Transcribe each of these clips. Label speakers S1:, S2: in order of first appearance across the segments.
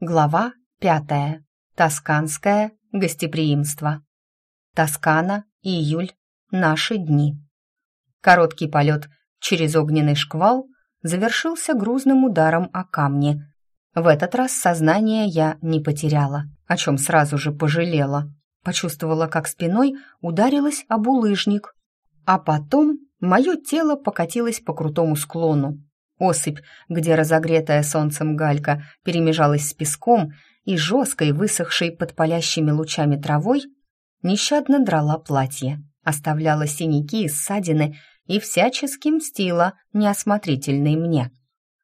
S1: Глава пятая. Тосканское гостеприимство. Тоскана, июль, наши дни. Короткий полет через огненный шквал завершился грузным ударом о камни. В этот раз сознание я не потеряла, о чем сразу же пожалела. Почувствовала, как спиной ударилась об улыжник, а потом мое тело покатилось по крутому склону, Осыпь, где разогретая солнцем галька перемежалась с песком и жесткой, высохшей под палящими лучами травой, нещадно драла платье, оставляла синяки и ссадины и всячески мстила неосмотрительной мне.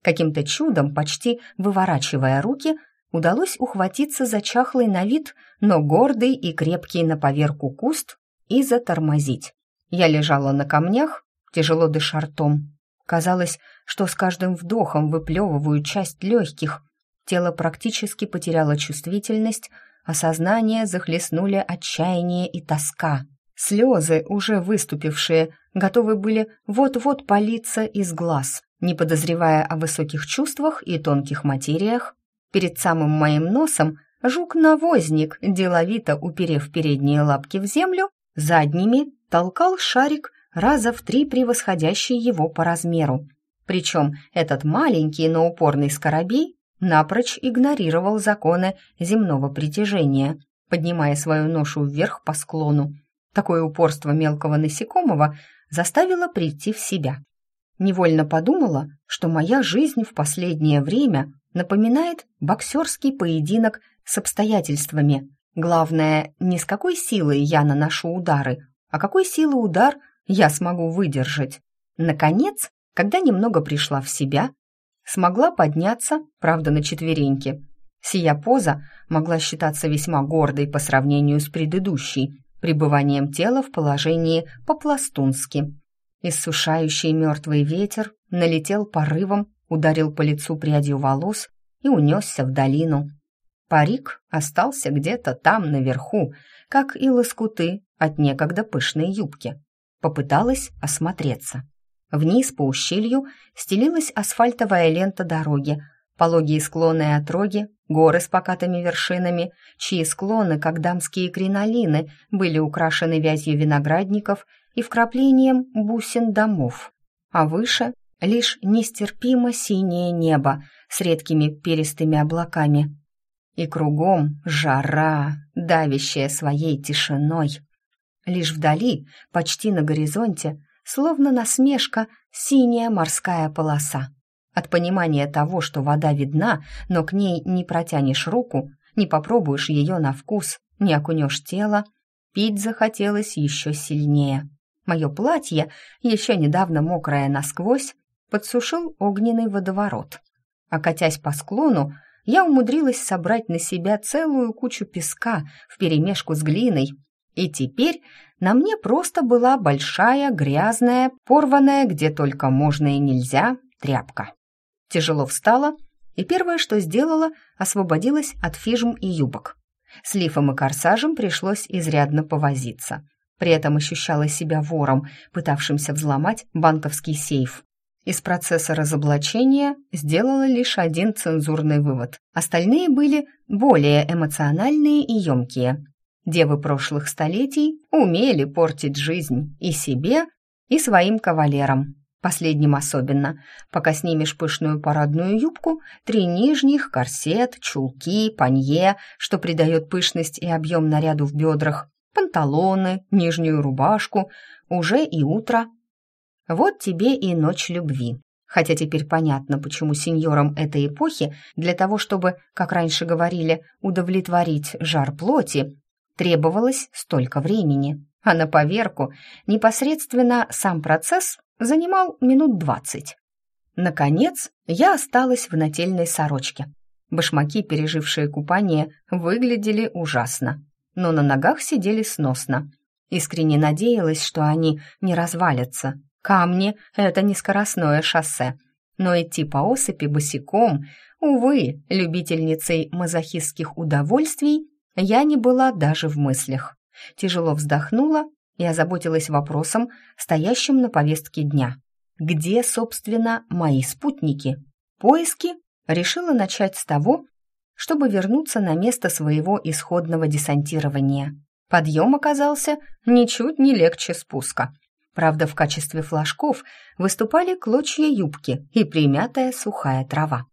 S1: Каким-то чудом, почти выворачивая руки, удалось ухватиться за чахлый на вид, но гордый и крепкий на поверку куст и затормозить. Я лежала на камнях, тяжело дыша ртом, Казалось, что с каждым вдохом выплевываю часть легких. Тело практически потеряло чувствительность, а сознание захлестнули отчаяние и тоска. Слезы, уже выступившие, готовы были вот-вот палиться из глаз. Не подозревая о высоких чувствах и тонких материях, перед самым моим носом жук-навозник, деловито уперев передние лапки в землю, задними толкал шарик раза в три превосходящий его по размеру. Причем этот маленький, но упорный скоробей напрочь игнорировал законы земного притяжения, поднимая свою ношу вверх по склону. Такое упорство мелкого насекомого заставило прийти в себя. Невольно подумала, что моя жизнь в последнее время напоминает боксерский поединок с обстоятельствами. Главное, не с какой силой я наношу удары, а какой силы удар я смогу выдержать. Наконец, когда немного пришла в себя, смогла подняться, правда, на четвереньки. Сия поза могла считаться весьма гордой по сравнению с предыдущей, пребыванием тела в положении по-пластунски. Иссушающий мертвый ветер налетел порывом, ударил по лицу прядью волос и унесся в долину. Парик остался где-то там, наверху, как и лоскуты от некогда пышной юбки. Попыталась осмотреться. Вниз по ущелью стелилась асфальтовая лента дороги, пологие склоны и отроги, горы с покатыми вершинами, чьи склоны, как дамские кринолины, были украшены вязью виноградников и вкраплением бусин домов. А выше лишь нестерпимо синее небо с редкими перистыми облаками. И кругом жара, давящая своей тишиной. Лишь вдали, почти на горизонте, словно насмешка, синяя морская полоса. От понимания того, что вода видна, но к ней не протянешь руку, не попробуешь ее на вкус, не окунешь тело, пить захотелось еще сильнее. Мое платье, еще недавно мокрое насквозь, подсушил огненный водоворот. А катясь по склону, я умудрилась собрать на себя целую кучу песка вперемешку с глиной и теперь на мне просто была большая, грязная, порванная где только можно и нельзя тряпка. Тяжело встала, и первое, что сделала, освободилась от фижм и юбок. С лифом и корсажем пришлось изрядно повозиться. При этом ощущала себя вором, пытавшимся взломать банковский сейф. Из процесса разоблачения сделала лишь один цензурный вывод. Остальные были более эмоциональные и емкие. Девы прошлых столетий умели портить жизнь и себе, и своим кавалерам. Последним особенно, пока снимешь пышную парадную юбку, три нижних, корсет, чулки, панье, что придает пышность и объем наряду в бедрах, панталоны, нижнюю рубашку, уже и утро. Вот тебе и ночь любви. Хотя теперь понятно, почему сеньорам этой эпохи для того, чтобы, как раньше говорили, удовлетворить жар плоти, требовалось столько времени, а на поверку непосредственно сам процесс занимал минут двадцать. Наконец, я осталась в нательной сорочке. Башмаки, пережившие купание, выглядели ужасно, но на ногах сидели сносно. Искренне надеялась, что они не развалятся. Камни — это не скоростное шоссе, но идти по осыпи босиком, увы, любительницей мазохистских удовольствий я не была даже в мыслях. Тяжело вздохнула и озаботилась вопросом, стоящим на повестке дня. Где, собственно, мои спутники? Поиски решила начать с того, чтобы вернуться на место своего исходного десантирования. Подъем оказался ничуть не легче спуска. Правда, в качестве флажков выступали клочья юбки и примятая сухая трава.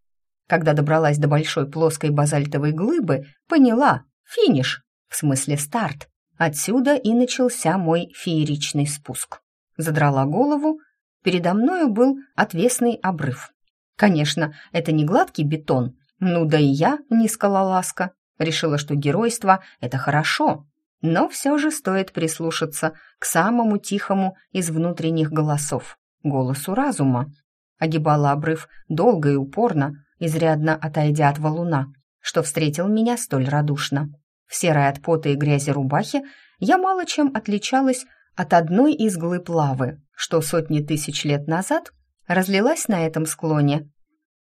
S1: Когда добралась до большой плоской базальтовой глыбы, поняла — финиш, в смысле старт. Отсюда и начался мой фееричный спуск. Задрала голову, передо мною был отвесный обрыв. Конечно, это не гладкий бетон, ну да и я не скалолазка. Решила, что геройство — это хорошо, но все же стоит прислушаться к самому тихому из внутренних голосов, голосу разума. Огибала обрыв долго и упорно, изрядно отойдя от валуна, что встретил меня столь радушно. В серой от пота и грязи рубахе я мало чем отличалась от одной из глыб лавы, что сотни тысяч лет назад разлилась на этом склоне.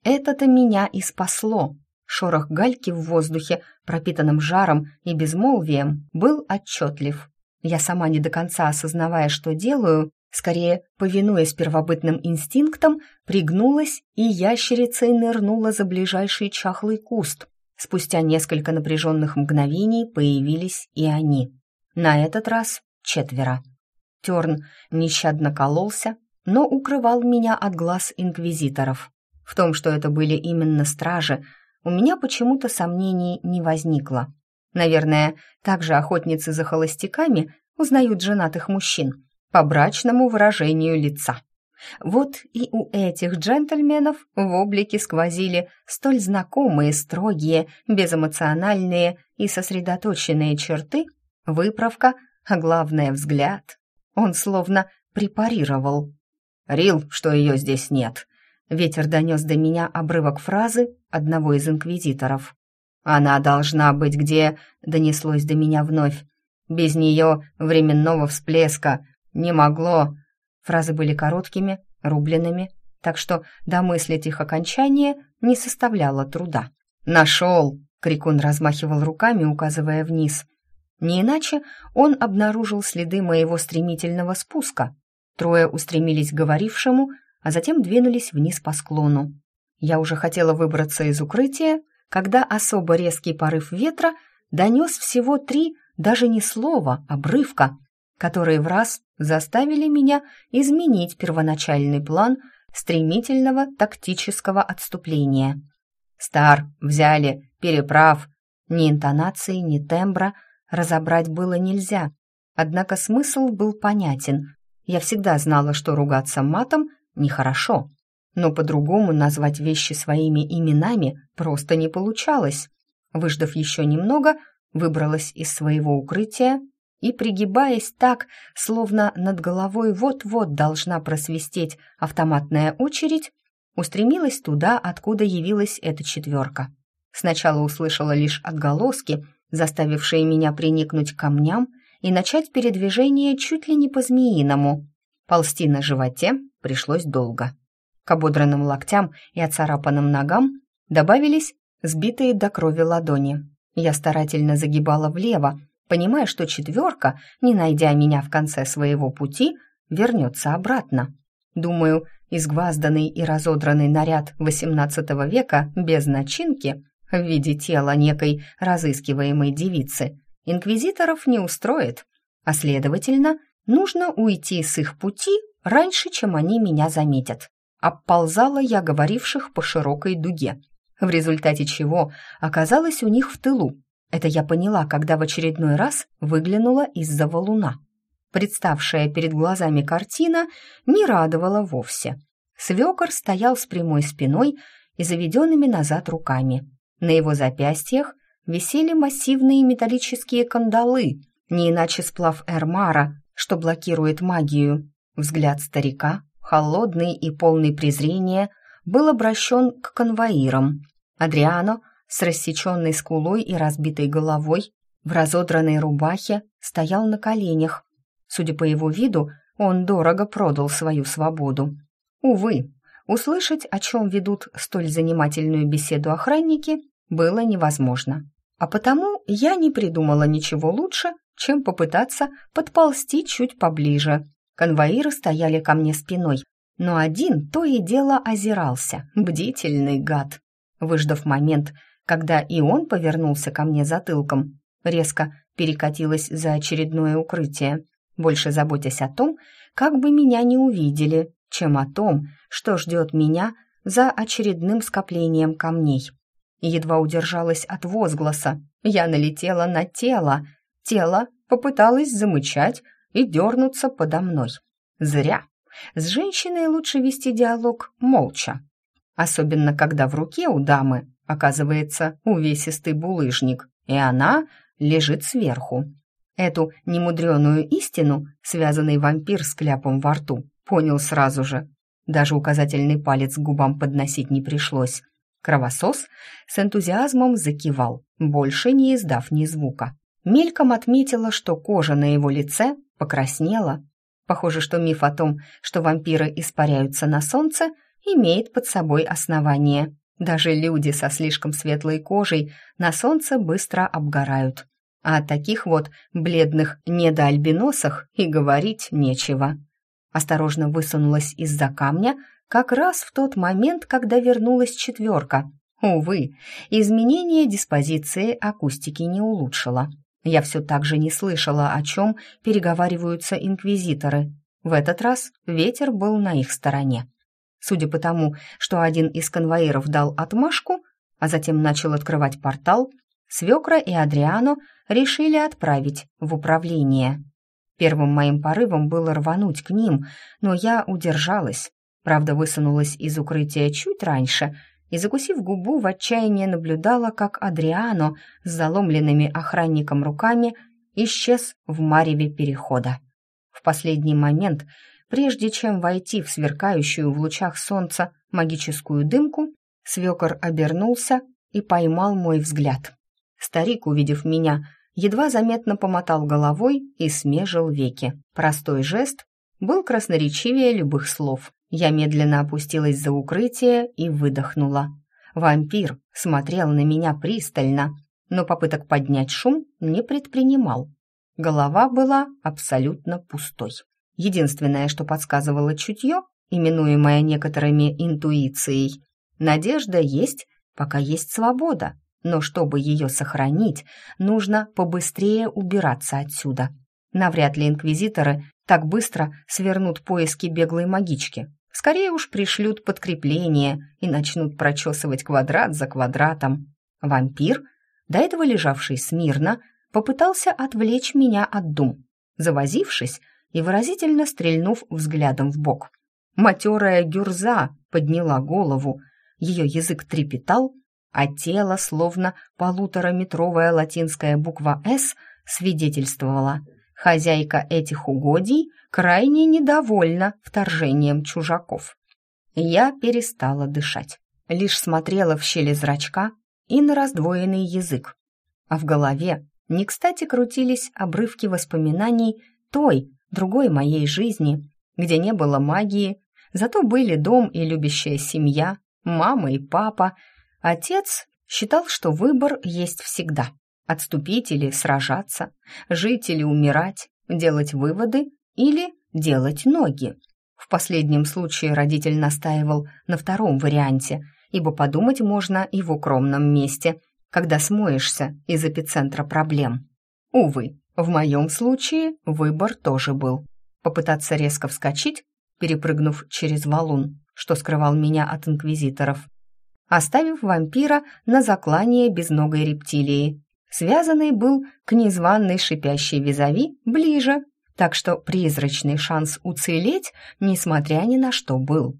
S1: Это-то меня и спасло. Шорох гальки в воздухе, пропитанным жаром и безмолвием, был отчетлив. Я сама не до конца осознавая, что делаю, скорее, повинуясь первобытным инстинктам, пригнулась и ящерицей нырнула за ближайший чахлый куст. Спустя несколько напряженных мгновений появились и они. На этот раз четверо. Терн нещадно кололся, но укрывал меня от глаз инквизиторов. В том, что это были именно стражи, у меня почему-то сомнений не возникло. Наверное, также охотницы за холостяками узнают женатых мужчин по брачному выражению лица. Вот и у этих джентльменов в облике сквозили столь знакомые, строгие, безэмоциональные и сосредоточенные черты, выправка, а главное взгляд. Он словно препарировал. «Рил, что ее здесь нет», Ветер донес до меня обрывок фразы одного из инквизиторов. «Она должна быть где?» — донеслось до меня вновь. «Без нее временного всплеска не могло». Фразы были короткими, рубленными, так что домыслить их окончание не составляло труда. «Нашел!» — Крикун размахивал руками, указывая вниз. Не иначе он обнаружил следы моего стремительного спуска. Трое устремились к говорившему, а затем двинулись вниз по склону. Я уже хотела выбраться из укрытия, когда особо резкий порыв ветра донес всего три, даже не слова, обрывка, которые в раз заставили меня изменить первоначальный план стремительного тактического отступления. «Стар, взяли, переправ». Ни интонации, ни тембра разобрать было нельзя, однако смысл был понятен. Я всегда знала, что ругаться матом нехорошо. Но по-другому назвать вещи своими именами просто не получалось. Выждав еще немного, выбралась из своего укрытия и, пригибаясь так, словно над головой вот-вот должна просвистеть автоматная очередь, устремилась туда, откуда явилась эта четверка. Сначала услышала лишь отголоски, заставившие меня приникнуть к камням и начать передвижение чуть ли не по-змеиному. Ползти на животе пришлось долго. К ободранным локтям и оцарапанным ногам добавились сбитые до крови ладони. Я старательно загибала влево, понимая, что четверка, не найдя меня в конце своего пути, вернется обратно. Думаю, изгвазданный и разодранный наряд XVIII века без начинки в виде тела некой разыскиваемой девицы инквизиторов не устроит, а, следовательно, нужно уйти с их пути раньше, чем они меня заметят. Обползала я говоривших по широкой дуге, в результате чего оказалась у них в тылу. Это я поняла, когда в очередной раз выглянула из-за валуна. Представшая перед глазами картина не радовала вовсе. Свекор стоял с прямой спиной и заведенными назад руками. На его запястьях висели массивные металлические кандалы, не иначе сплав Эрмара, что блокирует магию. Взгляд старика, холодный и полный презрения, был обращен к конвоирам. Адриано с рассеченной скулой и разбитой головой в разодранной рубахе стоял на коленях. Судя по его виду, он дорого продал свою свободу. Увы, услышать, о чем ведут столь занимательную беседу охранники, было невозможно. А потому я не придумала ничего лучше, чем попытаться подползти чуть поближе Конвоиры стояли ко мне спиной, но один то и дело озирался, бдительный гад. Выждав момент, когда и он повернулся ко мне затылком, резко перекатилась за очередное укрытие, больше заботясь о том, как бы меня не увидели, чем о том, что ждет меня за очередным скоплением камней. Едва удержалась от возгласа. Я налетела на тело. Тело попыталось замычать и дернуться подо мной. Зря. С женщиной лучше вести диалог молча. Особенно, когда в руке у дамы оказывается увесистый булыжник, и она лежит сверху. Эту немудреную истину, связанный вампир с кляпом во рту, понял сразу же. Даже указательный палец к губам подносить не пришлось. Кровосос с энтузиазмом закивал, больше не издав ни звука. Мельком отметила, что кожа на его лице покраснела. Похоже, что миф о том, что вампиры испаряются на солнце, имеет под собой основание. Даже люди со слишком светлой кожей на солнце быстро обгорают. А о таких вот бледных недоальбиносах и говорить нечего. Осторожно высунулась из-за камня как раз в тот момент, когда вернулась четверка. Увы, изменение диспозиции акустики не улучшило. Я все так же не слышала, о чем переговариваются инквизиторы. В этот раз ветер был на их стороне. Судя по тому, что один из конвоиров дал отмашку, а затем начал открывать портал, свекра и Адриано решили отправить в управление. Первым моим порывом было рвануть к ним, но я удержалась. Правда, высунулась из укрытия чуть раньше и, закусив губу, в отчаянии наблюдала, как Адриано с заломленными охранником руками исчез в мареве перехода. В последний момент, прежде чем войти в сверкающую в лучах солнца магическую дымку, свекор обернулся и поймал мой взгляд. Старик, увидев меня, едва заметно помотал головой и смежил веки. Простой жест был красноречивее любых слов. Я медленно опустилась за укрытие и выдохнула. Вампир смотрел на меня пристально, но попыток поднять шум не предпринимал. Голова была абсолютно пустой. Единственное, что подсказывало чутье, именуемое некоторыми интуицией, надежда есть, пока есть свобода. Но чтобы ее сохранить, нужно побыстрее убираться отсюда. Навряд ли инквизиторы так быстро свернут поиски беглой магички. Скорее уж пришлют подкрепление и начнут прочесывать квадрат за квадратом. Вампир, до этого лежавший смирно, попытался отвлечь меня от дум, завозившись и выразительно стрельнув взглядом в бок. Матерая гюрза подняла голову, ее язык трепетал, а тело, словно полутораметровая латинская буква «С», свидетельствовало. Хозяйка этих угодий крайне недовольна вторжением чужаков. Я перестала дышать, лишь смотрела в щели зрачка и на раздвоенный язык. А в голове не кстати крутились обрывки воспоминаний той, другой моей жизни, где не было магии, зато были дом и любящая семья, мама и папа, Отец считал, что выбор есть всегда. Отступить или сражаться, жить или умирать, делать выводы или делать ноги. В последнем случае родитель настаивал на втором варианте, ибо подумать можно и в укромном месте, когда смоешься из эпицентра проблем. Увы, в моем случае выбор тоже был. Попытаться резко вскочить, перепрыгнув через валун, что скрывал меня от инквизиторов, оставив вампира на заклание безногой рептилии. Связанный был к незваной шипящей визави ближе, так что призрачный шанс уцелеть, несмотря ни на что, был.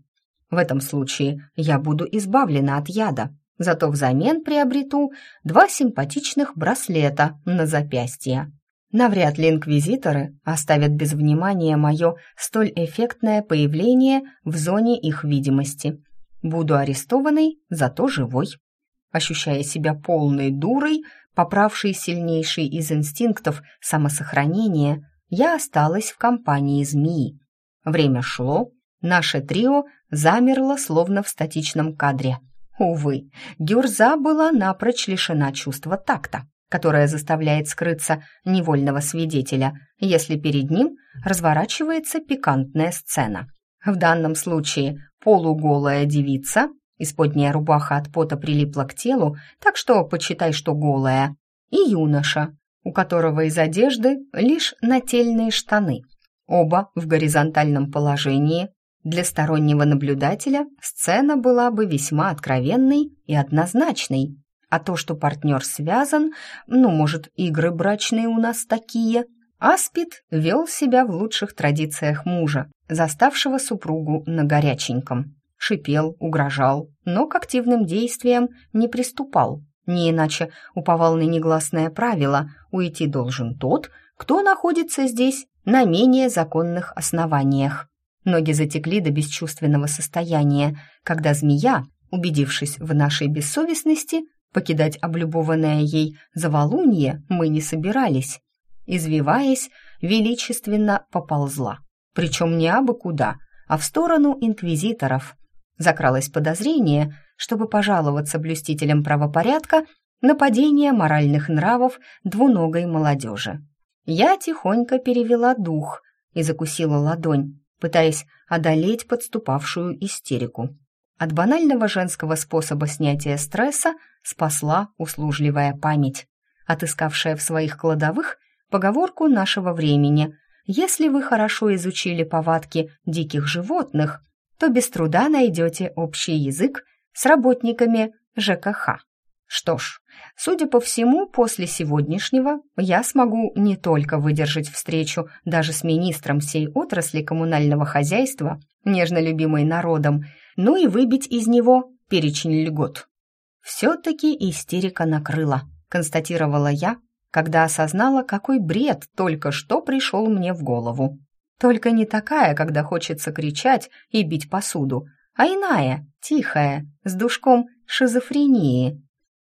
S1: В этом случае я буду избавлена от яда, зато взамен приобрету два симпатичных браслета на запястье. Навряд ли инквизиторы оставят без внимания мое столь эффектное появление в зоне их видимости – Буду арестованной, зато живой. Ощущая себя полной дурой, поправшей сильнейший из инстинктов самосохранения, я осталась в компании змеи. Время шло, наше трио замерло словно в статичном кадре. Увы, Гюрза была напрочь лишена чувства такта, которое заставляет скрыться невольного свидетеля, если перед ним разворачивается пикантная сцена. В данном случае полуголая девица Исподняя рубаха от пота прилипла к телу, так что почитай, что голая. И юноша, у которого из одежды лишь нательные штаны. Оба в горизонтальном положении. Для стороннего наблюдателя сцена была бы весьма откровенной и однозначной. А то, что партнер связан, ну, может, игры брачные у нас такие, Аспид вел себя в лучших традициях мужа, заставшего супругу на горяченьком. Шипел, угрожал, но к активным действиям не приступал. Не иначе уповал на негласное правило «уйти должен тот, кто находится здесь на менее законных основаниях». Ноги затекли до бесчувственного состояния, когда змея, убедившись в нашей бессовестности, покидать облюбованное ей завалунье мы не собирались. Извиваясь, величественно поползла. Причем не абы куда, а в сторону инквизиторов. Закралось подозрение, чтобы пожаловаться блюстителям правопорядка на падение моральных нравов двуногой молодежи. Я тихонько перевела дух и закусила ладонь, пытаясь одолеть подступавшую истерику. От банального женского способа снятия стресса спасла услужливая память, отыскавшая в своих кладовых поговорку нашего времени. Если вы хорошо изучили повадки диких животных, то без труда найдете общий язык с работниками ЖКХ. Что ж, судя по всему, после сегодняшнего я смогу не только выдержать встречу даже с министром всей отрасли коммунального хозяйства, нежно любимой народом, но и выбить из него перечень льгот. «Все-таки истерика накрыла», — констатировала я, когда осознала, какой бред только что пришел мне в голову. Только не такая, когда хочется кричать и бить посуду, а иная, тихая, с душком шизофрении.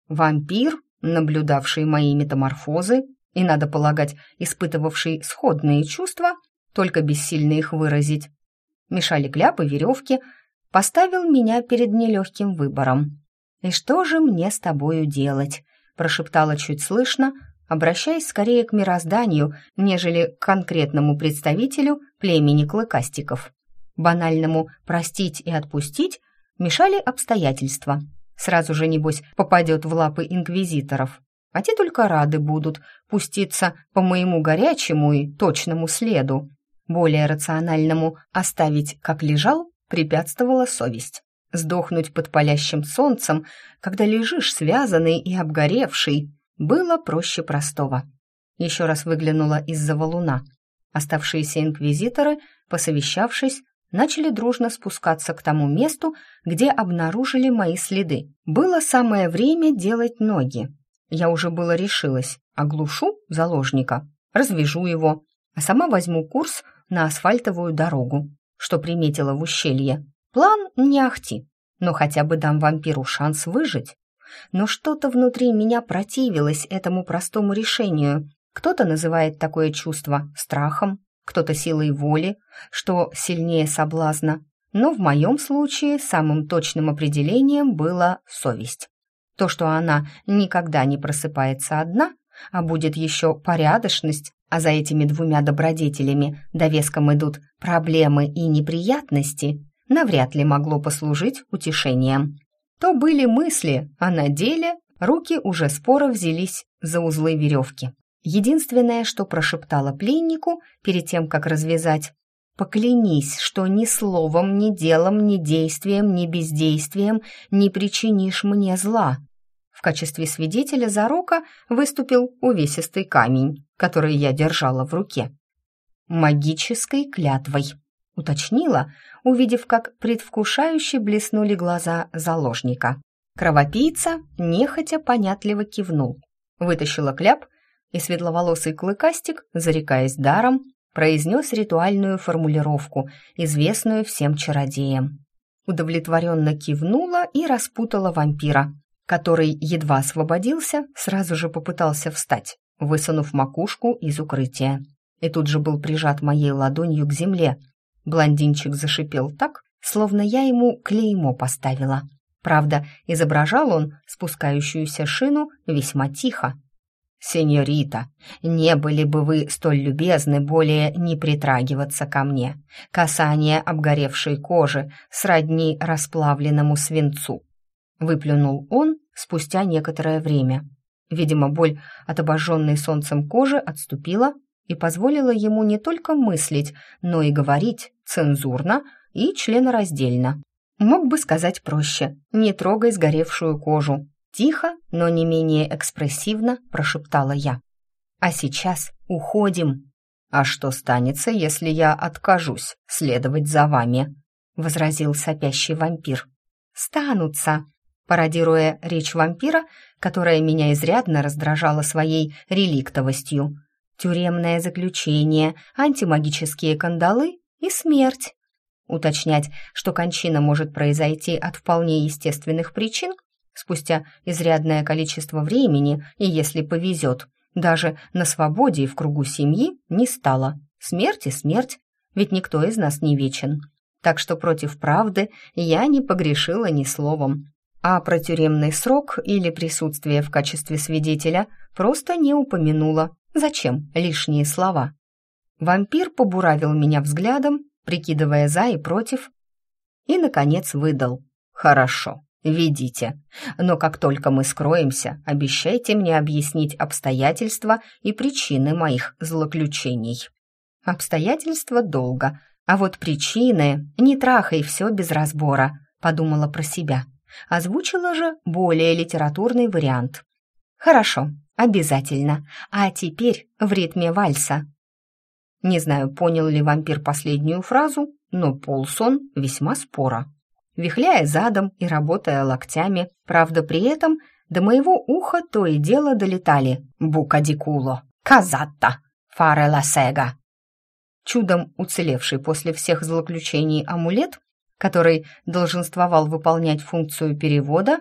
S1: Вампир, наблюдавший мои метаморфозы и, надо полагать, испытывавший сходные чувства, только бессильно их выразить, мешали кляпы, веревки, поставил меня перед нелегким выбором. «И что же мне с тобою делать?» прошептала чуть слышно, обращаясь скорее к мирозданию, нежели к конкретному представителю племени клыкастиков. Банальному «простить и отпустить» мешали обстоятельства. Сразу же, небось, попадет в лапы инквизиторов. А те только рады будут пуститься по моему горячему и точному следу. Более рациональному оставить как лежал препятствовала совесть. Сдохнуть под палящим солнцем, когда лежишь связанный и обгоревший, было проще простого. Еще раз выглянула из-за валуна. Оставшиеся инквизиторы, посовещавшись, начали дружно спускаться к тому месту, где обнаружили мои следы. Было самое время делать ноги. Я уже было решилась, оглушу заложника, развяжу его, а сама возьму курс на асфальтовую дорогу, что приметила в ущелье. План не ахти, но хотя бы дам вампиру шанс выжить. Но что-то внутри меня противилось этому простому решению. Кто-то называет такое чувство страхом, кто-то силой воли, что сильнее соблазна. Но в моем случае самым точным определением была совесть. То, что она никогда не просыпается одна, а будет еще порядочность, а за этими двумя добродетелями довеском идут проблемы и неприятности, навряд ли могло послужить утешением. То были мысли, а на деле руки уже споро взялись за узлы веревки. Единственное, что прошептала пленнику перед тем, как развязать, «Поклянись, что ни словом, ни делом, ни действием, ни бездействием не причинишь мне зла». В качестве свидетеля зарока выступил увесистый камень, который я держала в руке. «Магической клятвой», — уточнила, увидев, как предвкушающе блеснули глаза заложника. Кровопийца нехотя понятливо кивнул, вытащила кляп и светловолосый клыкастик, зарекаясь даром, произнес ритуальную формулировку, известную всем чародеям. Удовлетворенно кивнула и распутала вампира, который едва освободился, сразу же попытался встать, высунув макушку из укрытия. И тут же был прижат моей ладонью к земле. Блондинчик зашипел так, словно я ему клеймо поставила. Правда, изображал он спускающуюся шину весьма тихо, «Сеньорита, не были бы вы столь любезны более не притрагиваться ко мне. Касание обгоревшей кожи сродни расплавленному свинцу. выплюнул он спустя некоторое время. Видимо, боль от обожженной солнцем кожи отступила и позволила ему не только мыслить, но и говорить цензурно и членораздельно. Мог бы сказать проще «не трогай сгоревшую кожу». Тихо, но не менее экспрессивно прошептала я. «А сейчас уходим». «А что станется, если я откажусь следовать за вами?» — возразил сопящий вампир. «Станутся», пародируя речь вампира, которая меня изрядно раздражала своей реликтовостью. Тюремное заключение, антимагические кандалы и смерть. Уточнять, что кончина может произойти от вполне естественных причин, спустя изрядное количество времени, и если повезет, даже на свободе и в кругу семьи не стало. Смерть и смерть, ведь никто из нас не вечен. Так что против правды я не погрешила ни словом. А про тюремный срок или присутствие в качестве свидетеля просто не упомянула. Зачем лишние слова? Вампир побуравил меня взглядом, прикидывая за и против, и, наконец, выдал. «Хорошо, ведите. Но как только мы скроемся, обещайте мне объяснить обстоятельства и причины моих злоключений». «Обстоятельства долго, а вот причины не трахай все без разбора», — подумала про себя. Озвучила же более литературный вариант. «Хорошо, обязательно. А теперь в ритме вальса». Не знаю, понял ли вампир последнюю фразу, но полз он весьма споро. Вихляя задом и работая локтями, правда, при этом до моего уха то и дело долетали «Букадикуло», «Казатта», «Фаре ласега». Чудом уцелевший после всех злоключений амулет, который долженствовал выполнять функцию перевода,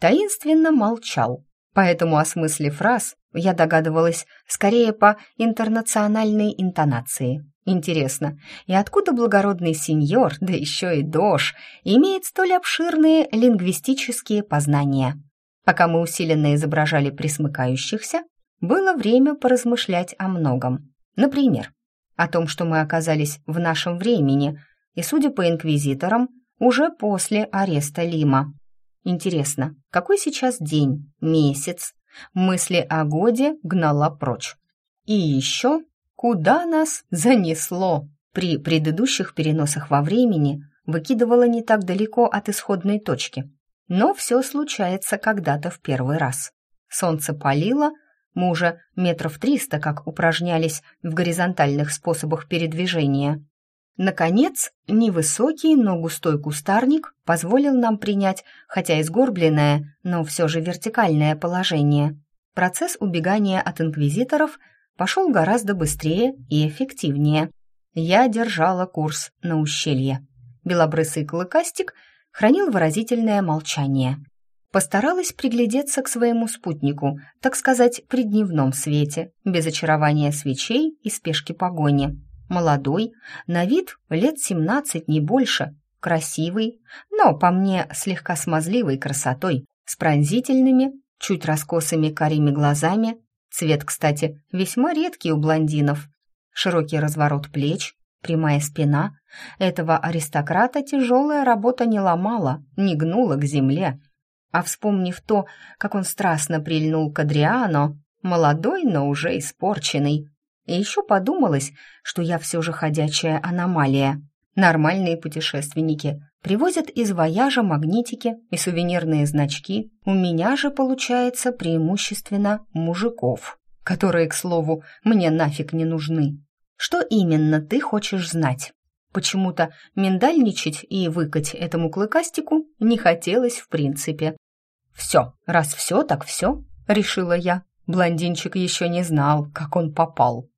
S1: таинственно молчал. Поэтому о смысле фраз я догадывалась скорее по интернациональной интонации. Интересно, и откуда благородный сеньор, да еще и дож, имеет столь обширные лингвистические познания? Пока мы усиленно изображали присмыкающихся, было время поразмышлять о многом. Например, о том, что мы оказались в нашем времени, и, судя по инквизиторам, уже после ареста Лима. Интересно, какой сейчас день, месяц? Мысли о годе гнала прочь. И еще, куда нас занесло? При предыдущих переносах во времени выкидывало не так далеко от исходной точки. Но все случается когда-то в первый раз. Солнце палило, мы уже метров триста как упражнялись в горизонтальных способах передвижения. Наконец, невысокий, но густой кустарник позволил нам принять, хотя и сгорбленное, но все же вертикальное положение. Процесс убегания от инквизиторов пошел гораздо быстрее и эффективнее. Я держала курс на ущелье. Белобрысый клыкастик хранил выразительное молчание. Постаралась приглядеться к своему спутнику, так сказать, при дневном свете, без очарования свечей и спешки погони. Молодой, на вид лет семнадцать, не больше, красивый, но, по мне, слегка смазливой красотой, с пронзительными, чуть раскосыми карими глазами, цвет, кстати, весьма редкий у блондинов, широкий разворот плеч, прямая спина. Этого аристократа тяжелая работа не ломала, не гнула к земле. А вспомнив то, как он страстно прильнул к Адриано, молодой, но уже испорченный, и еще подумалось, что я все же ходячая аномалия. Нормальные путешественники привозят из вояжа магнитики и сувенирные значки. У меня же получается преимущественно мужиков, которые, к слову, мне нафиг не нужны. Что именно ты хочешь знать? Почему-то миндальничать и выкать этому клыкастику не хотелось в принципе. «Все, раз все, так все», — решила я. Блондинчик еще не знал, как он попал.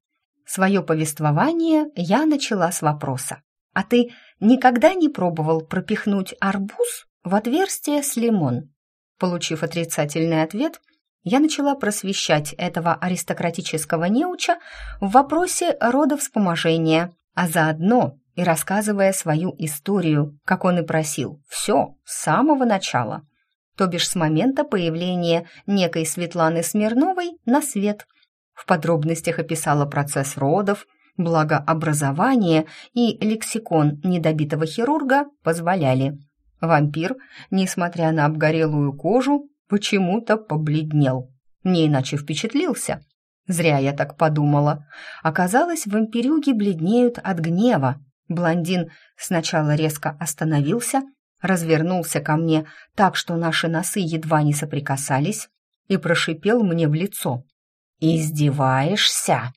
S1: Свое повествование я начала с вопроса. «А ты никогда не пробовал пропихнуть арбуз в отверстие с лимон?» Получив отрицательный ответ, я начала просвещать этого аристократического неуча в вопросе родовспоможения, а заодно и рассказывая свою историю, как он и просил, все с самого начала, то бишь с момента появления некой Светланы Смирновой на свет, в подробностях описала процесс родов, благо образование и лексикон недобитого хирурга позволяли. Вампир, несмотря на обгорелую кожу, почему-то побледнел. Не иначе впечатлился. Зря я так подумала. Оказалось, вампирюги бледнеют от гнева. Блондин сначала резко остановился, развернулся ко мне так, что наши носы едва не соприкасались, и прошипел мне в лицо. «Издеваешься?»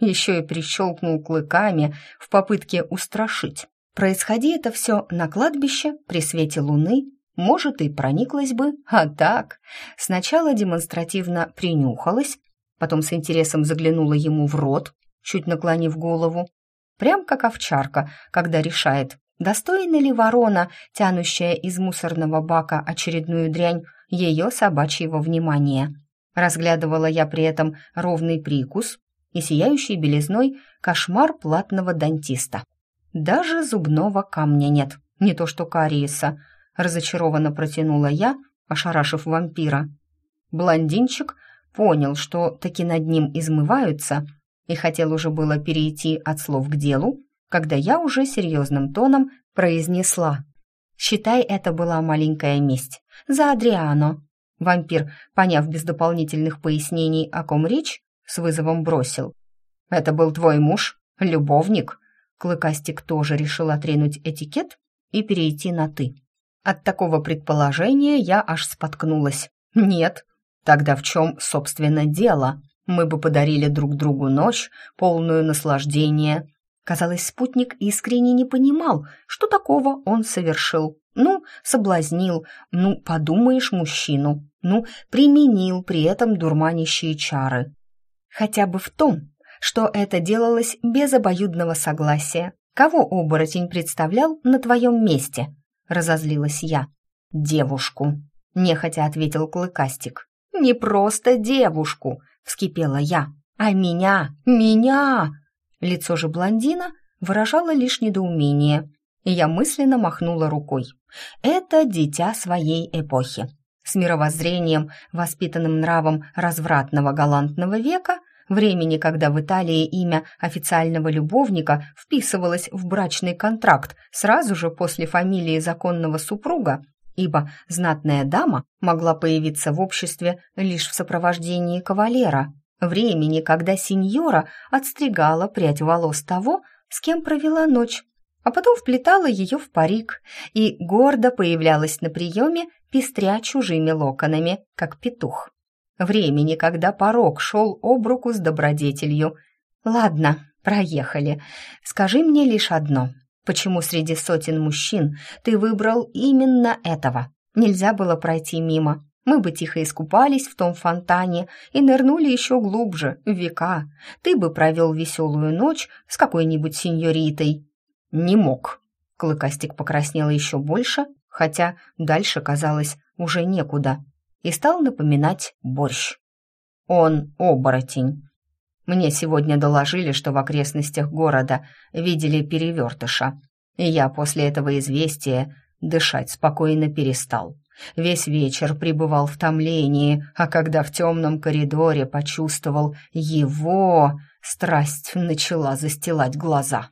S1: Еще и прищелкнул клыками в попытке устрашить. Происходи это все на кладбище при свете луны, может, и прониклась бы, а так. Сначала демонстративно принюхалась, потом с интересом заглянула ему в рот, чуть наклонив голову, прям как овчарка, когда решает, достойна ли ворона, тянущая из мусорного бака очередную дрянь, ее собачьего внимания. Разглядывала я при этом ровный прикус и сияющий белизной кошмар платного дантиста. Даже зубного камня нет, не то что кариеса, разочарованно протянула я, ошарашив вампира. Блондинчик понял, что таки над ним измываются, и хотел уже было перейти от слов к делу, когда я уже серьезным тоном произнесла. «Считай, это была маленькая месть. За Адриано». Вампир, поняв без дополнительных пояснений, о ком речь, с вызовом бросил. «Это был твой муж? Любовник?» Клыкастик тоже решил отринуть этикет и перейти на «ты». От такого предположения я аж споткнулась. «Нет, тогда в чем, собственно, дело? Мы бы подарили друг другу ночь, полную наслаждения». Казалось, спутник искренне не понимал, что такого он совершил. Ну, соблазнил, ну, подумаешь, мужчину, ну, применил при этом дурманящие чары. Хотя бы в том, что это делалось без обоюдного согласия. Кого оборотень представлял на твоем месте?» — разозлилась я. «Девушку», — нехотя ответил Клыкастик. «Не просто девушку», — вскипела я, — «а меня, меня!» Лицо же блондина выражало лишь недоумение, и я мысленно махнула рукой. «Это дитя своей эпохи». С мировоззрением, воспитанным нравом развратного галантного века — времени, когда в Италии имя официального любовника вписывалось в брачный контракт сразу же после фамилии законного супруга, ибо знатная дама могла появиться в обществе лишь в сопровождении кавалера, времени, когда сеньора отстригала прядь волос того, с кем провела ночь, а потом вплетала ее в парик и гордо появлялась на приеме, пестря чужими локонами, как петух времени, когда порог шел об руку с добродетелью. Ладно, проехали. Скажи мне лишь одно. Почему среди сотен мужчин ты выбрал именно этого? Нельзя было пройти мимо. Мы бы тихо искупались в том фонтане и нырнули еще глубже, в века. Ты бы провел веселую ночь с какой-нибудь сеньоритой. Не мог. Клыкастик покраснел еще больше, хотя дальше, казалось, уже некуда и стал напоминать борщ. Он оборотень. Мне сегодня доложили, что в окрестностях города видели перевертыша, и я после этого известия дышать спокойно перестал. Весь вечер пребывал в томлении, а когда в темном коридоре почувствовал его, страсть начала застилать глаза.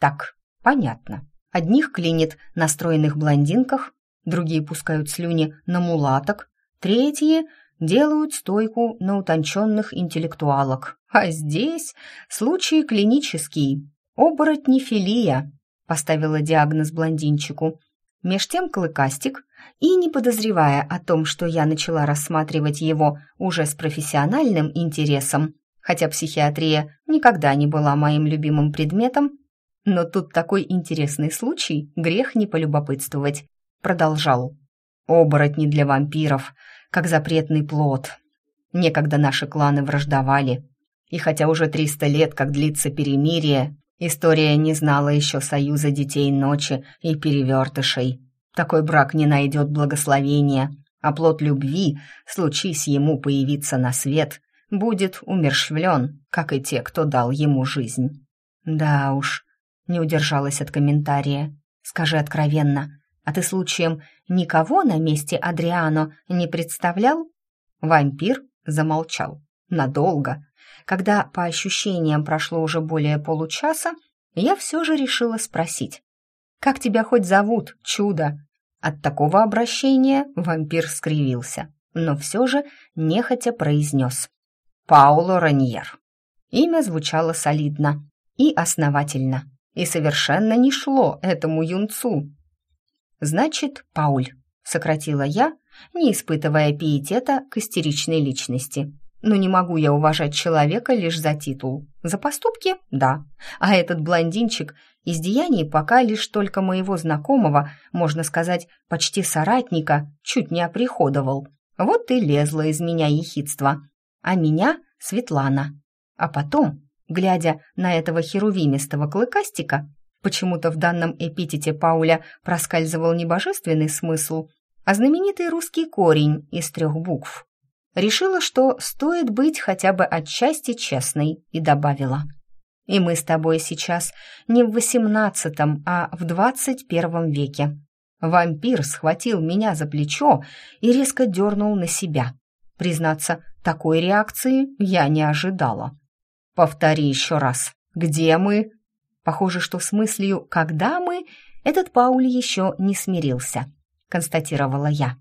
S1: Так, понятно. Одних клинит на стройных блондинках, другие пускают слюни на мулаток, Третьи делают стойку на утонченных интеллектуалок. А здесь случай клинический. Оборотнефилия, поставила диагноз блондинчику. Меж тем клыкастик, и не подозревая о том, что я начала рассматривать его уже с профессиональным интересом, хотя психиатрия никогда не была моим любимым предметом, но тут такой интересный случай, грех не полюбопытствовать, продолжал. Оборотни для вампиров, как запретный плод. Некогда наши кланы враждовали. И хотя уже триста лет, как длится перемирие, история не знала еще союза детей ночи и перевертышей. Такой брак не найдет благословения, а плод любви, случись ему появиться на свет, будет умерщвлен, как и те, кто дал ему жизнь. Да уж, не удержалась от комментария. Скажи откровенно, а ты случаем никого на месте Адриано не представлял?» Вампир замолчал. Надолго. Когда по ощущениям прошло уже более получаса, я все же решила спросить. «Как тебя хоть зовут, чудо?» От такого обращения вампир скривился, но все же нехотя произнес. «Пауло Раньер». Имя звучало солидно и основательно, и совершенно не шло этому юнцу. «Значит, Пауль», — сократила я, не испытывая пиетета к истеричной личности. «Но не могу я уважать человека лишь за титул. За поступки — да. А этот блондинчик из деяний пока лишь только моего знакомого, можно сказать, почти соратника, чуть не оприходовал. Вот и лезло из меня ехидство. А меня — Светлана. А потом, глядя на этого херувимистого клыкастика, почему-то в данном эпитете Пауля проскальзывал не божественный смысл, а знаменитый русский корень из трех букв. Решила, что стоит быть хотя бы отчасти честной, и добавила. «И мы с тобой сейчас не в восемнадцатом, а в двадцать первом веке». Вампир схватил меня за плечо и резко дернул на себя. Признаться, такой реакции я не ожидала. «Повтори еще раз. Где мы?» Похоже, что с мыслью «когда мы» этот Пауль еще не смирился, констатировала я.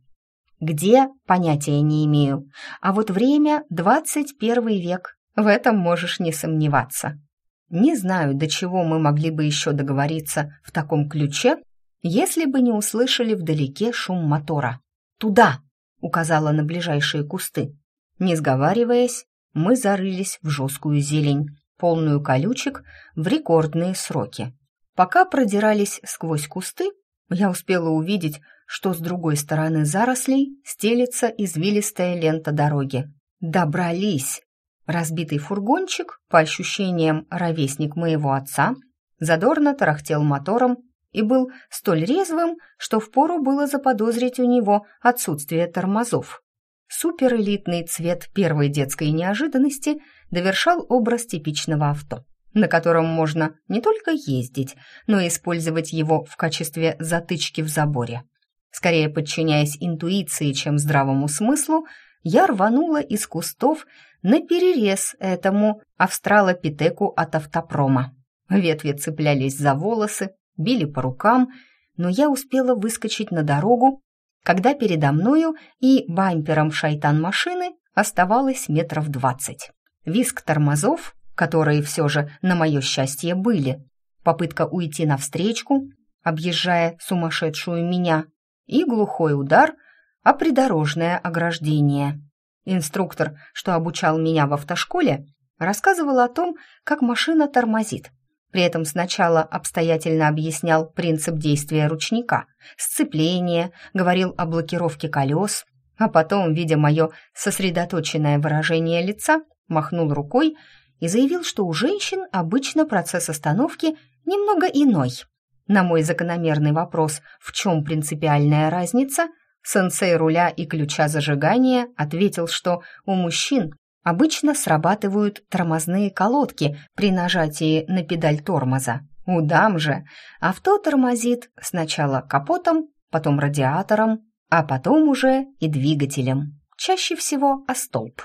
S1: «Где?» — понятия не имею. А вот время — двадцать первый век. В этом можешь не сомневаться. Не знаю, до чего мы могли бы еще договориться в таком ключе, если бы не услышали вдалеке шум мотора. «Туда!» — указала на ближайшие кусты. Не сговариваясь, мы зарылись в жесткую зелень, полную колючек в рекордные сроки. Пока продирались сквозь кусты, я успела увидеть, что с другой стороны зарослей стелется извилистая лента дороги. Добрались! Разбитый фургончик, по ощущениям ровесник моего отца, задорно тарахтел мотором и был столь резвым, что впору было заподозрить у него отсутствие тормозов. Суперэлитный цвет первой детской неожиданности довершал образ типичного авто, на котором можно не только ездить, но и использовать его в качестве затычки в заборе. Скорее подчиняясь интуиции, чем здравому смыслу, я рванула из кустов на перерез этому австралопитеку от автопрома. Ветви цеплялись за волосы, били по рукам, но я успела выскочить на дорогу когда передо мною и бампером шайтан-машины оставалось метров двадцать. Виск тормозов, которые все же, на мое счастье, были, попытка уйти навстречку, объезжая сумасшедшую меня, и глухой удар о придорожное ограждение. Инструктор, что обучал меня в автошколе, рассказывал о том, как машина тормозит, при этом сначала обстоятельно объяснял принцип действия ручника, сцепление, говорил о блокировке колес, а потом, видя мое сосредоточенное выражение лица, махнул рукой и заявил, что у женщин обычно процесс остановки немного иной. На мой закономерный вопрос, в чем принципиальная разница, сенсей руля и ключа зажигания ответил, что у мужчин Обычно срабатывают тормозные колодки при нажатии на педаль тормоза. У дам же авто тормозит сначала капотом, потом радиатором, а потом уже и двигателем. Чаще всего о столб.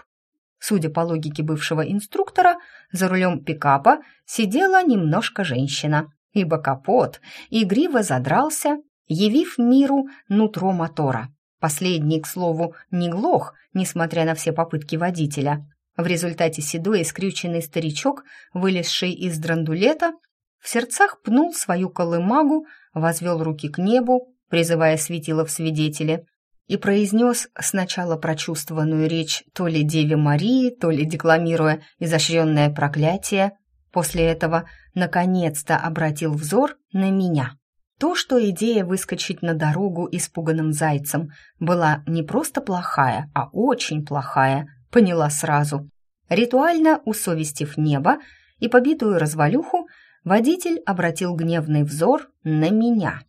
S1: Судя по логике бывшего инструктора, за рулем пикапа сидела немножко женщина, ибо капот игриво задрался, явив миру нутро мотора. Последний, к слову, не глох, несмотря на все попытки водителя. В результате седой и скрюченный старичок, вылезший из драндулета, в сердцах пнул свою колымагу, возвел руки к небу, призывая светило в свидетели, и произнес сначала прочувствованную речь то ли Деве Марии, то ли декламируя изощренное проклятие, после этого наконец-то обратил взор на меня. То, что идея выскочить на дорогу испуганным зайцем была не просто плохая, а очень плохая, поняла сразу. Ритуально усовестив небо и побитую развалюху, водитель обратил гневный взор на меня.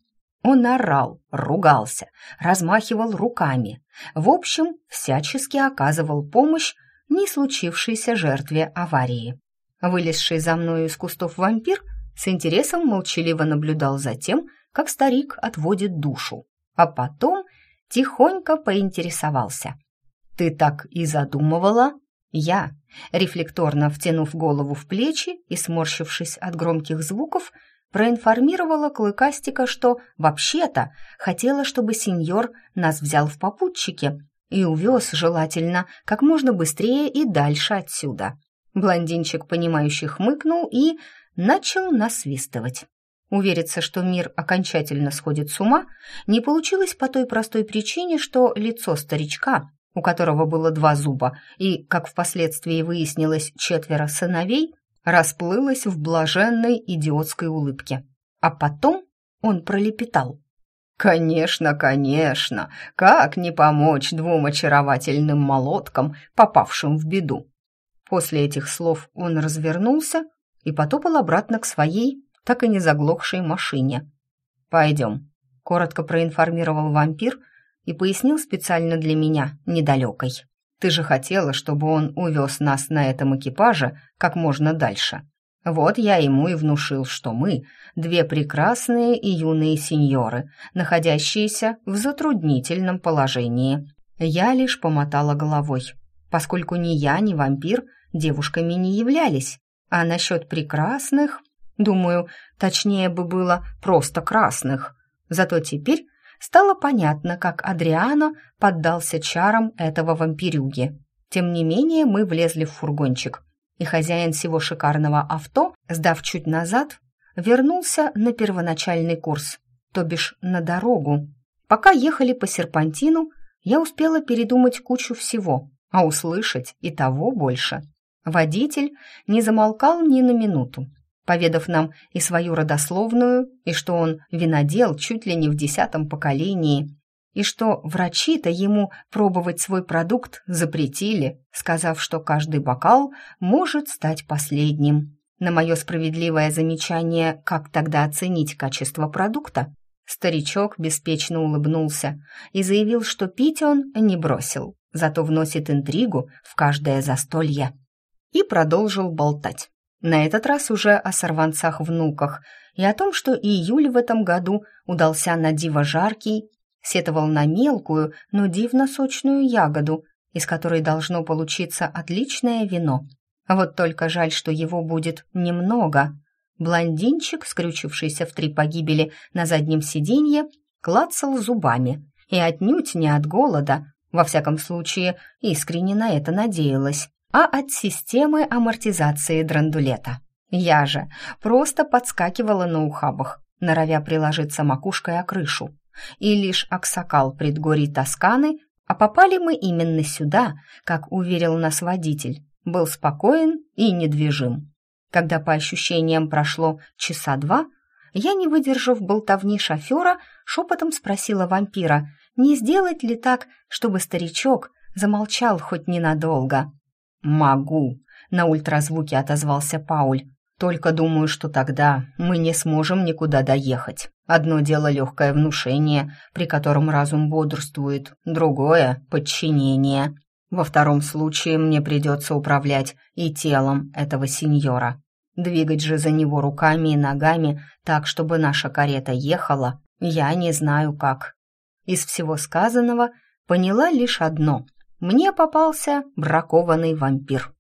S1: Он орал, ругался, размахивал руками. В общем, всячески оказывал помощь не случившейся жертве аварии. Вылезший за мною из кустов вампир с интересом молчаливо наблюдал за тем, как старик отводит душу, а потом тихонько поинтересовался. «Ты так и задумывала?» Я, рефлекторно втянув голову в плечи и сморщившись от громких звуков, проинформировала Клыкастика, что вообще-то хотела, чтобы сеньор нас взял в попутчики и увез, желательно, как можно быстрее и дальше отсюда. Блондинчик, понимающий, хмыкнул и начал насвистывать. Увериться, что мир окончательно сходит с ума, не получилось по той простой причине, что лицо старичка, у которого было два зуба и, как впоследствии выяснилось, четверо сыновей, расплылось в блаженной идиотской улыбке. А потом он пролепетал. «Конечно, конечно! Как не помочь двум очаровательным молоткам, попавшим в беду?» После этих слов он развернулся и потопал обратно к своей, так и не заглохшей машине. «Пойдем», — коротко проинформировал вампир и пояснил специально для меня, недалекой. Ты же хотела, чтобы он увез нас на этом экипаже как можно дальше. Вот я ему и внушил, что мы — две прекрасные и юные сеньоры, находящиеся в затруднительном положении. Я лишь помотала головой, поскольку ни я, ни вампир девушками не являлись. А насчет прекрасных, думаю, точнее бы было просто красных. Зато теперь стало понятно, как Адриано поддался чарам этого вампирюги. Тем не менее, мы влезли в фургончик, и хозяин всего шикарного авто, сдав чуть назад, вернулся на первоначальный курс, то бишь на дорогу. Пока ехали по серпантину, я успела передумать кучу всего, а услышать и того больше. Водитель не замолкал ни на минуту, поведав нам и свою родословную, и что он винодел чуть ли не в десятом поколении, и что врачи-то ему пробовать свой продукт запретили, сказав, что каждый бокал может стать последним. На мое справедливое замечание, как тогда оценить качество продукта, старичок беспечно улыбнулся и заявил, что пить он не бросил, зато вносит интригу в каждое застолье. И продолжил болтать. На этот раз уже о сорванцах-внуках и о том, что июль в этом году удался на диво жаркий, сетовал на мелкую, но дивно сочную ягоду, из которой должно получиться отличное вино. Вот только жаль, что его будет немного. Блондинчик, скрючившийся в три погибели на заднем сиденье, клацал зубами. И отнюдь не от голода, во всяком случае, искренне на это надеялась а от системы амортизации драндулета. Я же просто подскакивала на ухабах, норовя приложиться макушкой о крышу. И лишь Аксакал предгорий Тосканы, а попали мы именно сюда, как уверил нас водитель, был спокоен и недвижим. Когда по ощущениям прошло часа два, я, не выдержав болтовни шофера, шепотом спросила вампира, не сделать ли так, чтобы старичок замолчал хоть ненадолго. «Могу», — на ультразвуке отозвался Пауль. «Только думаю, что тогда мы не сможем никуда доехать. Одно дело легкое внушение, при котором разум бодрствует, другое — подчинение. Во втором случае мне придется управлять и телом этого сеньора. Двигать же за него руками и ногами так, чтобы наша карета ехала, я не знаю как». Из всего сказанного поняла лишь одно — мне попался бракованный вампир.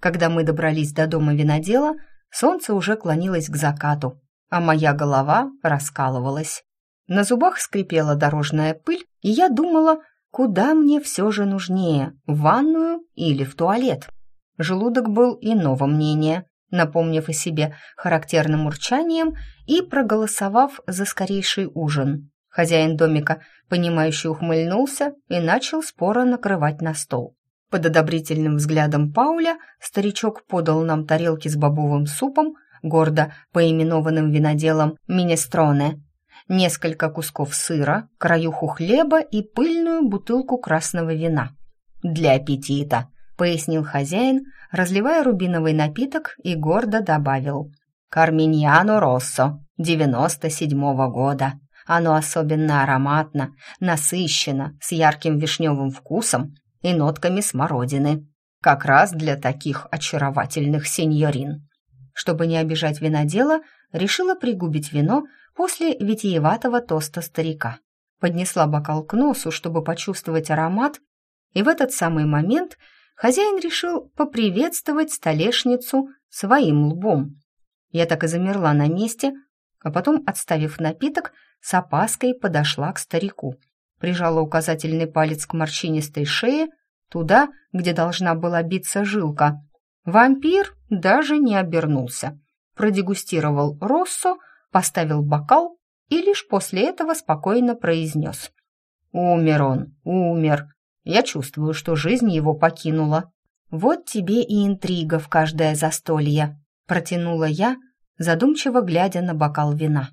S1: Когда мы добрались до дома винодела, солнце уже клонилось к закату, а моя голова раскалывалась. На зубах скрипела дорожная пыль, и я думала, куда мне все же нужнее, в ванную или в туалет. Желудок был иного мнения, напомнив о себе характерным урчанием и проголосовав за скорейший ужин. Хозяин домика, понимающе ухмыльнулся и начал споро накрывать на стол. Под одобрительным взглядом Пауля старичок подал нам тарелки с бобовым супом, гордо поименованным виноделом «Минестроне», несколько кусков сыра, краюху хлеба и пыльную бутылку красного вина. «Для аппетита», — пояснил хозяин, разливая рубиновый напиток и гордо добавил. «Карминьяно Россо, девяносто седьмого года». Оно особенно ароматно, насыщенно, с ярким вишневым вкусом и нотками смородины. Как раз для таких очаровательных сеньорин. Чтобы не обижать винодела, решила пригубить вино после витиеватого тоста старика. Поднесла бокал к носу, чтобы почувствовать аромат, и в этот самый момент хозяин решил поприветствовать столешницу своим лбом. Я так и замерла на месте, а потом, отставив напиток, с опаской подошла к старику. Прижала указательный палец к морщинистой шее, туда, где должна была биться жилка. Вампир даже не обернулся. Продегустировал Россо, поставил бокал и лишь после этого спокойно произнес. «Умер он, умер. Я чувствую, что жизнь его покинула. Вот тебе и интрига в каждое застолье», — протянула я, задумчиво глядя на бокал вина.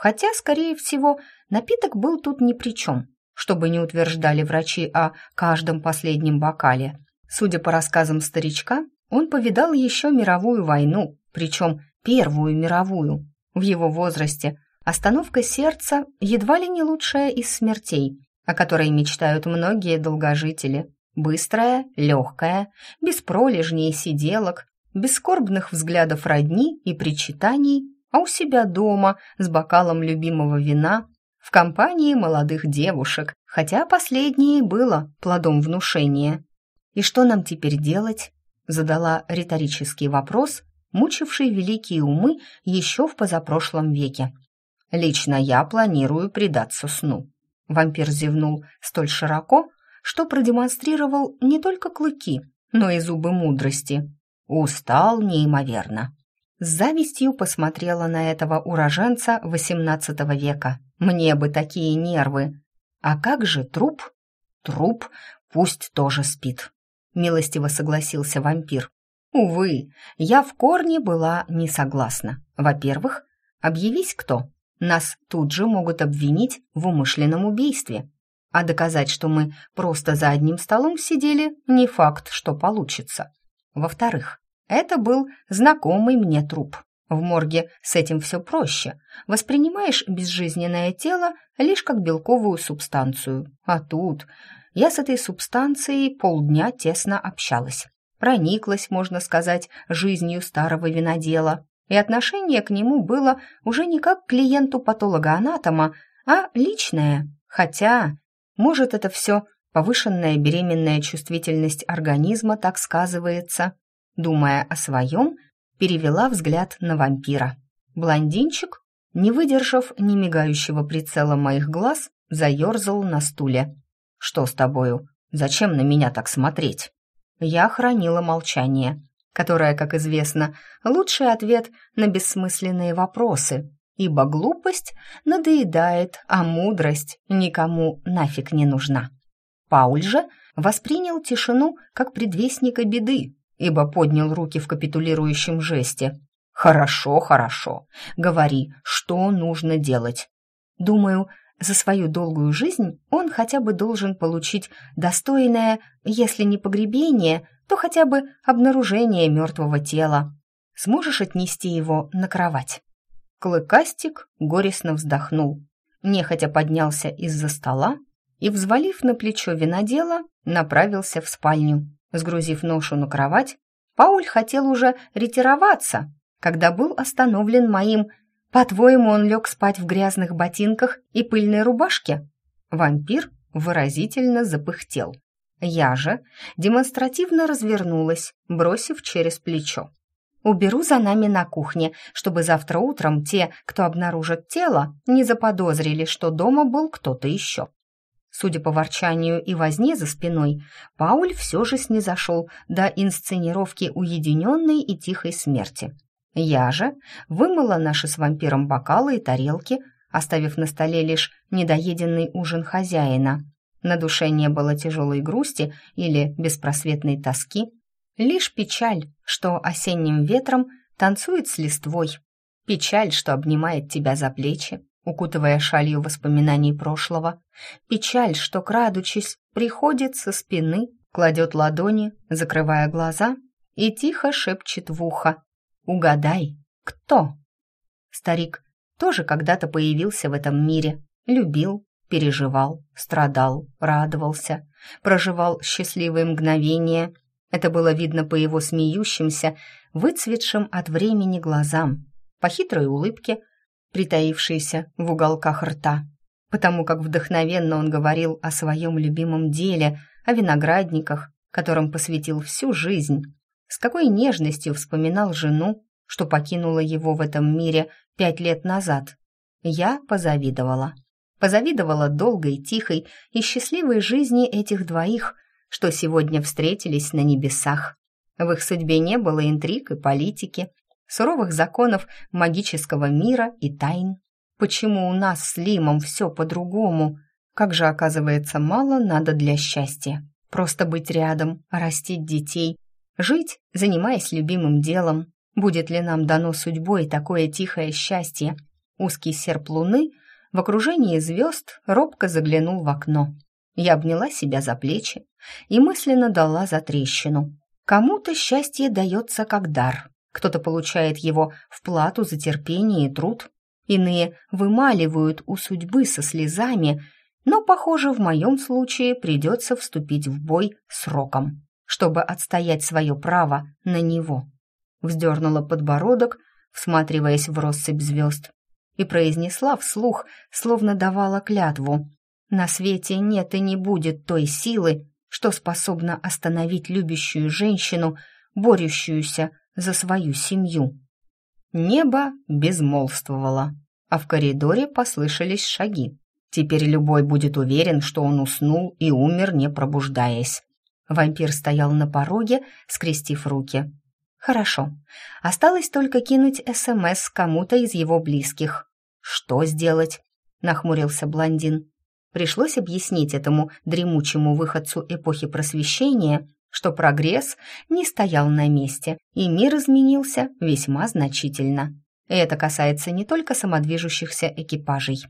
S1: Хотя, скорее всего, напиток был тут ни при чем, чтобы не утверждали врачи о каждом последнем бокале. Судя по рассказам старичка, он повидал еще мировую войну, причем Первую мировую. В его возрасте остановка сердца едва ли не лучшая из смертей, о которой мечтают многие долгожители. Быстрая, легкая, без пролежней сиделок, без скорбных взглядов родни и причитаний, а у себя дома с бокалом любимого вина, в компании молодых девушек, хотя последнее было плодом внушения. «И что нам теперь делать?» задала риторический вопрос, мучивший великие умы еще в позапрошлом веке. «Лично я планирую предаться сну». Вампир зевнул столь широко, что продемонстрировал не только клыки, но и зубы мудрости. Устал неимоверно. С завистью посмотрела на этого уроженца XVIII века. Мне бы такие нервы. А как же труп? Труп пусть тоже спит. Милостиво согласился вампир. Увы, я в корне была не согласна. Во-первых, объявись кто, нас тут же могут обвинить в умышленном убийстве. А доказать, что мы просто за одним столом сидели, не факт, что получится. Во-вторых, это был знакомый мне труп. В морге с этим все проще. Воспринимаешь безжизненное тело лишь как белковую субстанцию. А тут я с этой субстанцией полдня тесно общалась прониклась, можно сказать, жизнью старого винодела, и отношение к нему было уже не как к клиенту патолога-анатома, а личное, хотя, может, это все повышенная беременная чувствительность организма так сказывается. Думая о своем, перевела взгляд на вампира. Блондинчик, не выдержав ни мигающего прицела моих глаз, заерзал на стуле. «Что с тобою? Зачем на меня так смотреть?» я хранила молчание, которое, как известно, лучший ответ на бессмысленные вопросы, ибо глупость надоедает, а мудрость никому нафиг не нужна. Пауль же воспринял тишину как предвестника беды, ибо поднял руки в капитулирующем жесте. «Хорошо, хорошо. Говори, что нужно делать?» Думаю, за свою долгую жизнь он хотя бы должен получить достойное, если не погребение, то хотя бы обнаружение мертвого тела. Сможешь отнести его на кровать?» Клыкастик горестно вздохнул, нехотя поднялся из-за стола и, взвалив на плечо винодела, направился в спальню. Сгрузив ношу на кровать, Пауль хотел уже ретироваться, когда был остановлен моим по-твоему, он лег спать в грязных ботинках и пыльной рубашке?» Вампир выразительно запыхтел. Я же демонстративно развернулась, бросив через плечо. «Уберу за нами на кухне, чтобы завтра утром те, кто обнаружит тело, не заподозрили, что дома был кто-то еще». Судя по ворчанию и возне за спиной, Пауль все же снизошел до инсценировки уединенной и тихой смерти. Я же вымыла наши с вампиром бокалы и тарелки, оставив на столе лишь недоеденный ужин хозяина. На душе не было тяжелой грусти или беспросветной тоски, лишь печаль, что осенним ветром танцует с листвой, печаль, что обнимает тебя за плечи, укутывая шалью воспоминаний прошлого, печаль, что, крадучись, приходит со спины, кладет ладони, закрывая глаза и тихо шепчет в ухо Угадай, кто? Старик тоже когда-то появился в этом мире, любил, переживал, страдал, радовался, проживал счастливые мгновения. Это было видно по его смеющимся, выцветшим от времени глазам, по хитрой улыбке, притаившейся в уголках рта, потому как вдохновенно он говорил о своем любимом деле, о виноградниках, которым посвятил всю жизнь, с какой нежностью вспоминал жену, что покинула его в этом мире пять лет назад. Я позавидовала. Позавидовала долгой, тихой и счастливой жизни этих двоих, что сегодня встретились на небесах. В их судьбе не было интриг и политики, суровых законов магического мира и тайн. Почему у нас с Лимом все по-другому? Как же, оказывается, мало надо для счастья. Просто быть рядом, растить детей, жить, занимаясь любимым делом. Будет ли нам дано судьбой такое тихое счастье? Узкий серп луны в окружении звезд робко заглянул в окно. Я обняла себя за плечи и мысленно дала за трещину. Кому-то счастье дается как дар, кто-то получает его в плату за терпение и труд, иные вымаливают у судьбы со слезами, но, похоже, в моем случае придется вступить в бой с роком, чтобы отстоять свое право на него. Вздернула подбородок, всматриваясь в россыпь звезд, и произнесла вслух, словно давала клятву. «На свете нет и не будет той силы, что способна остановить любящую женщину, борющуюся за свою семью. Небо безмолвствовало, а в коридоре послышались шаги. Теперь любой будет уверен, что он уснул и умер, не пробуждаясь. Вампир стоял на пороге, скрестив руки. «Хорошо. Осталось только кинуть СМС кому-то из его близких». «Что сделать?» — нахмурился блондин. Пришлось объяснить этому дремучему выходцу эпохи просвещения, что прогресс не стоял на месте, и мир изменился весьма значительно. И это касается не только самодвижущихся экипажей.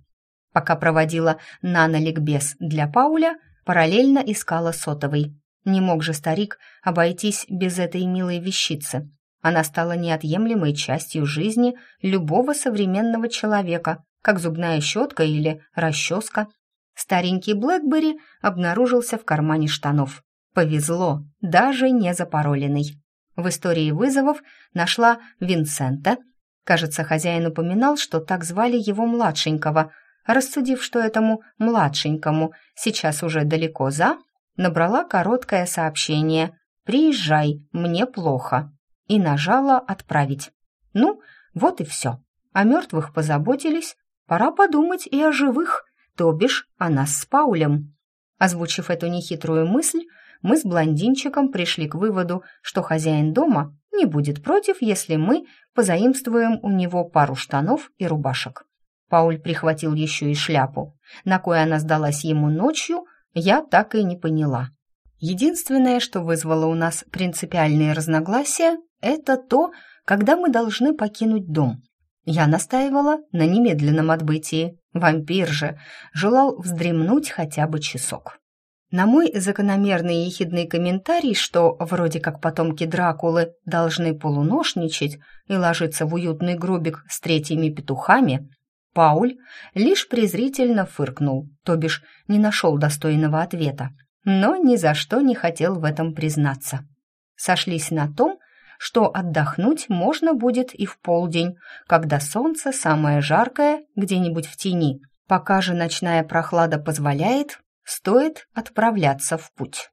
S1: Пока проводила наноликбез для Пауля, параллельно искала сотовый. Не мог же старик обойтись без этой милой вещицы. Она стала неотъемлемой частью жизни любого современного человека, как зубная щетка или расческа. Старенький Блэкбери обнаружился в кармане штанов. Повезло, даже не запароленный. В истории вызовов нашла Винсента. Кажется, хозяин упоминал, что так звали его младшенького. Рассудив, что этому младшенькому сейчас уже далеко за, набрала короткое сообщение «Приезжай, мне плохо» и нажала «Отправить». Ну, вот и все. О мертвых позаботились, пора подумать и о живых, то бишь о нас с Паулем. Озвучив эту нехитрую мысль, мы с блондинчиком пришли к выводу, что хозяин дома не будет против, если мы позаимствуем у него пару штанов и рубашек. Пауль прихватил еще и шляпу. На кой она сдалась ему ночью, я так и не поняла. Единственное, что вызвало у нас принципиальные разногласия, это то, когда мы должны покинуть дом. Я настаивала на немедленном отбытии. Вампир же желал вздремнуть хотя бы часок. На мой закономерный ехидный комментарий, что вроде как потомки Дракулы должны полуношничать и ложиться в уютный гробик с третьими петухами, Пауль лишь презрительно фыркнул, то бишь не нашел достойного ответа, но ни за что не хотел в этом признаться. Сошлись на том, что отдохнуть можно будет и в полдень, когда солнце самое жаркое где-нибудь в тени. Пока же ночная прохлада позволяет, стоит отправляться в путь.